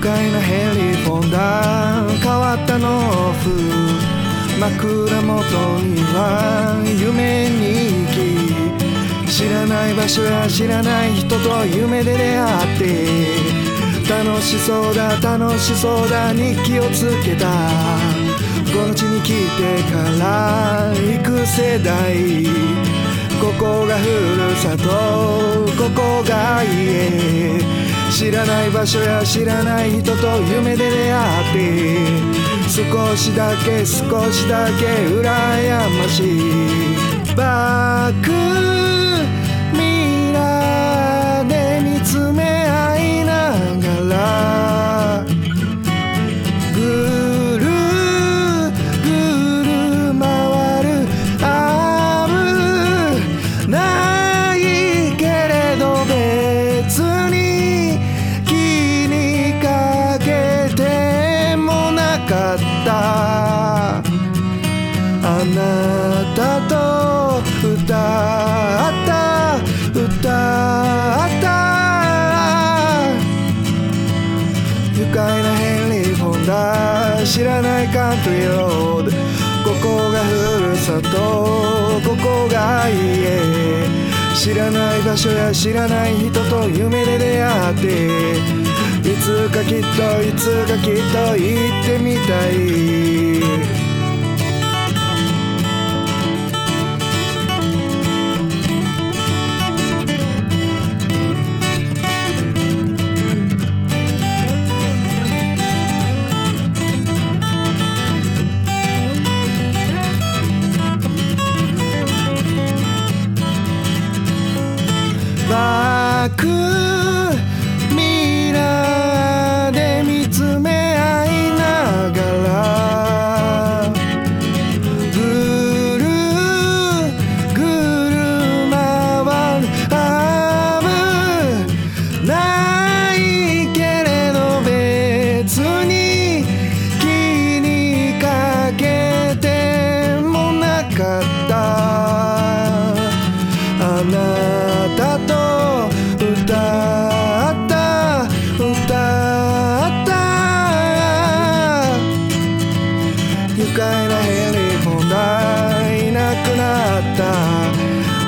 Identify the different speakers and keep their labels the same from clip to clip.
Speaker 1: 快なヘリフォンだ変わった農夫枕元には夢日記知らない場所や知らない人と夢で出会って楽しそうだ楽しそうだ日記をつけた。この地に来てから幾世代ここがふるさとここが家。知らない場所や知らない人と夢で出会って少しだけ少しだけ羨ましい。バックた知らないカントリーロードここがふるさとここが家。知らない場所や知らない人と夢で出会っていつかきっといつかきっと行ってみたい。バックミラーで見つめ合いながらぐるぐる回る危ないけれど別に気にかけてもなかった。あなた快なヘリフォンだいなくなった。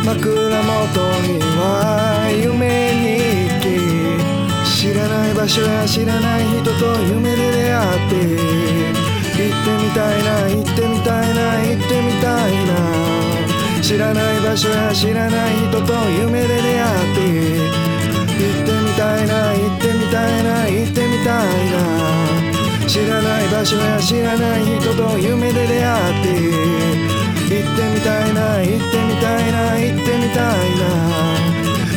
Speaker 1: 枕元には夢日記知らない場所や知らない人と夢で出会って。行ってみたいな行ってみたいな行ってみたいな。知らない場所や知らない人と夢で出会って。行ってみたいな行ってみたいな行ってみたいな。知らない場所や知らない人と夢で出会って行ってみたいな行ってみたいな行ってみたいな。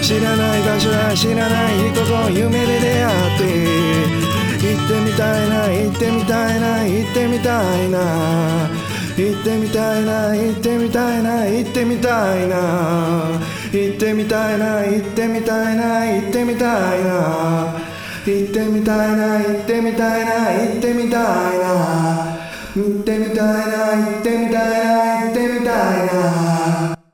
Speaker 1: 知らない場所や知らない人と夢で出会って行ってみたいな行ってみたいな行ってみたいな。行ってみたいな行ってみたいな行ってみたいな。行ってみたいな行ってみたいな行ってみたいな。行ってみたいな行ってみたいな行ってみたいな。行ってみたいな行ってみたいな